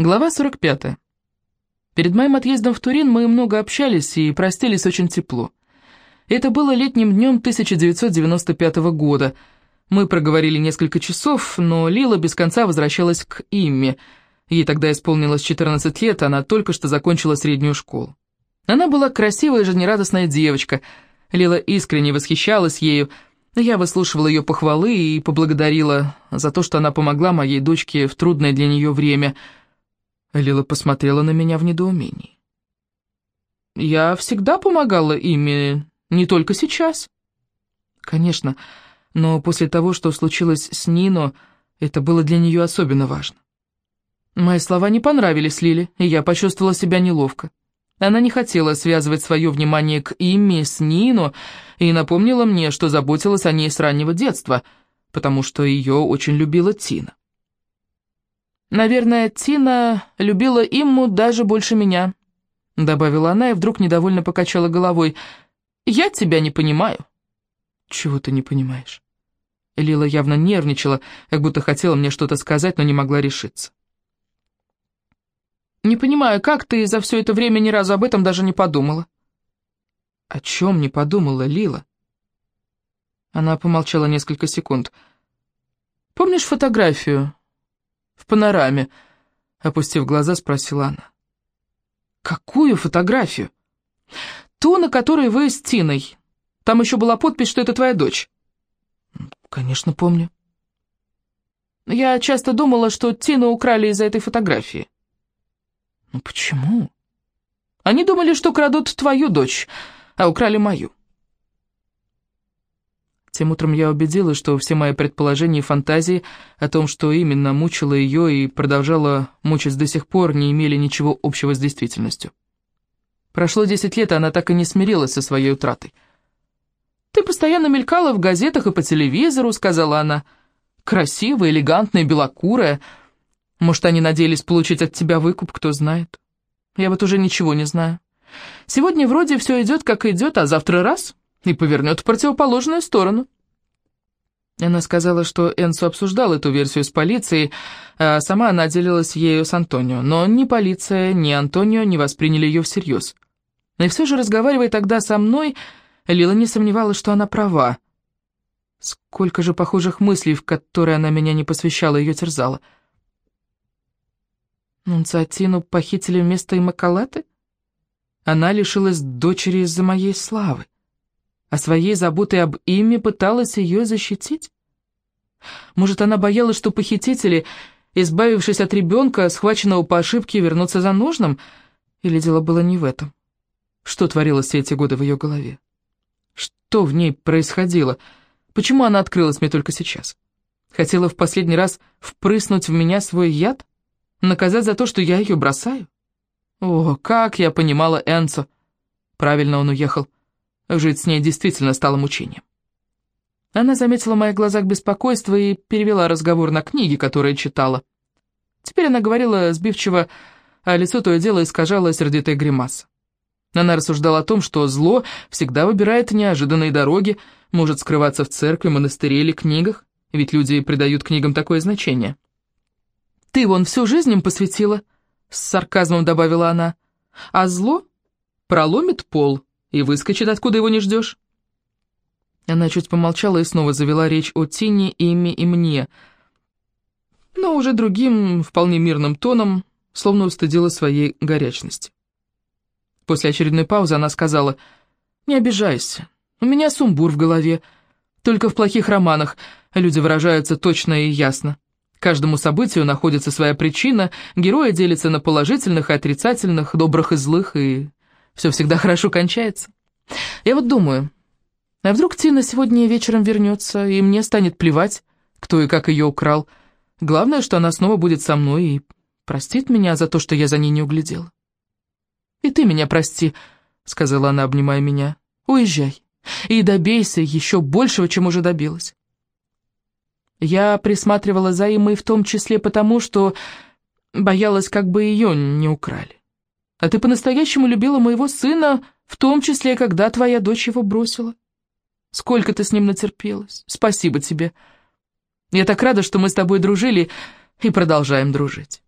Глава 45. Перед моим отъездом в Турин мы много общались и простились очень тепло. Это было летним днем 1995 года. Мы проговорили несколько часов, но Лила без конца возвращалась к Имме. Ей тогда исполнилось 14 лет, она только что закончила среднюю школу. Она была красивая и жизнерадостная девочка. Лила искренне восхищалась ею, я выслушивала ее похвалы и поблагодарила за то, что она помогла моей дочке в трудное для нее время – Лила посмотрела на меня в недоумении. «Я всегда помогала ими, не только сейчас». «Конечно, но после того, что случилось с Нино, это было для нее особенно важно». Мои слова не понравились Лиле, и я почувствовала себя неловко. Она не хотела связывать свое внимание к Имме с Нино и напомнила мне, что заботилась о ней с раннего детства, потому что ее очень любила Тина. «Наверное, Тина любила Имму даже больше меня», — добавила она и вдруг недовольно покачала головой. «Я тебя не понимаю». «Чего ты не понимаешь?» Лила явно нервничала, как будто хотела мне что-то сказать, но не могла решиться. «Не понимаю, как ты за все это время ни разу об этом даже не подумала?» «О чем не подумала, Лила?» Она помолчала несколько секунд. «Помнишь фотографию, в панораме?» Опустив глаза, спросила она. «Какую фотографию?» «Ту, на которой вы с Тиной. Там еще была подпись, что это твоя дочь». «Конечно, помню». «Я часто думала, что Тину украли из-за этой фотографии». «Ну почему?» «Они думали, что крадут твою дочь, а украли мою». Тем утром я убедилась, что все мои предположения и фантазии о том, что именно мучило ее и продолжала мучить до сих пор, не имели ничего общего с действительностью. Прошло десять лет, и она так и не смирилась со своей утратой. «Ты постоянно мелькала в газетах и по телевизору», — сказала она. «Красивая, элегантная, белокурая. Может, они надеялись получить от тебя выкуп, кто знает. Я вот уже ничего не знаю. Сегодня вроде все идет, как идет, а завтра раз — и повернет в противоположную сторону. Она сказала, что Энсу обсуждал эту версию с полицией, а сама она делилась ею с Антонио, но ни полиция, ни Антонио не восприняли ее всерьез. И все же, разговаривая тогда со мной, Лила не сомневалась, что она права. Сколько же похожих мыслей, в которые она меня не посвящала, ее терзала. Нунциатину похитили вместо Иммакалаты? Она лишилась дочери из-за моей славы а своей заботой об Имме пыталась ее защитить? Может, она боялась, что похитители, избавившись от ребенка, схваченного по ошибке, вернутся за нужным? Или дело было не в этом? Что творилось все эти годы в ее голове? Что в ней происходило? Почему она открылась мне только сейчас? Хотела в последний раз впрыснуть в меня свой яд? Наказать за то, что я ее бросаю? О, как я понимала Энцо! Правильно он уехал. Жить с ней действительно стало мучением. Она заметила в моих глазах беспокойство и перевела разговор на книги, которые читала. Теперь она говорила сбивчиво, а лицо то и дело искажало сердитая гримаса. Она рассуждала о том, что зло всегда выбирает неожиданные дороги, может скрываться в церкви, монастыре или книгах, ведь люди придают книгам такое значение. «Ты вон всю жизнь им посвятила», — с сарказмом добавила она, — «а зло проломит пол» и выскочит, откуда его не ждешь». Она чуть помолчала и снова завела речь о Тине, Имме и мне, но уже другим, вполне мирным тоном, словно устыдила своей горячности. После очередной паузы она сказала, «Не обижайся, у меня сумбур в голове. Только в плохих романах люди выражаются точно и ясно. Каждому событию находится своя причина, герои делятся на положительных и отрицательных, добрых и злых, и все всегда хорошо кончается. Я вот думаю, а вдруг Тина сегодня вечером вернется, и мне станет плевать, кто и как ее украл. Главное, что она снова будет со мной и простит меня за то, что я за ней не углядела. «И ты меня прости», — сказала она, обнимая меня. «Уезжай и добейся еще большего, чем уже добилась». Я присматривала за Имой в том числе потому, что боялась, как бы ее не украли. А ты по-настоящему любила моего сына, в том числе, когда твоя дочь его бросила. Сколько ты с ним натерпелась. Спасибо тебе. Я так рада, что мы с тобой дружили и продолжаем дружить.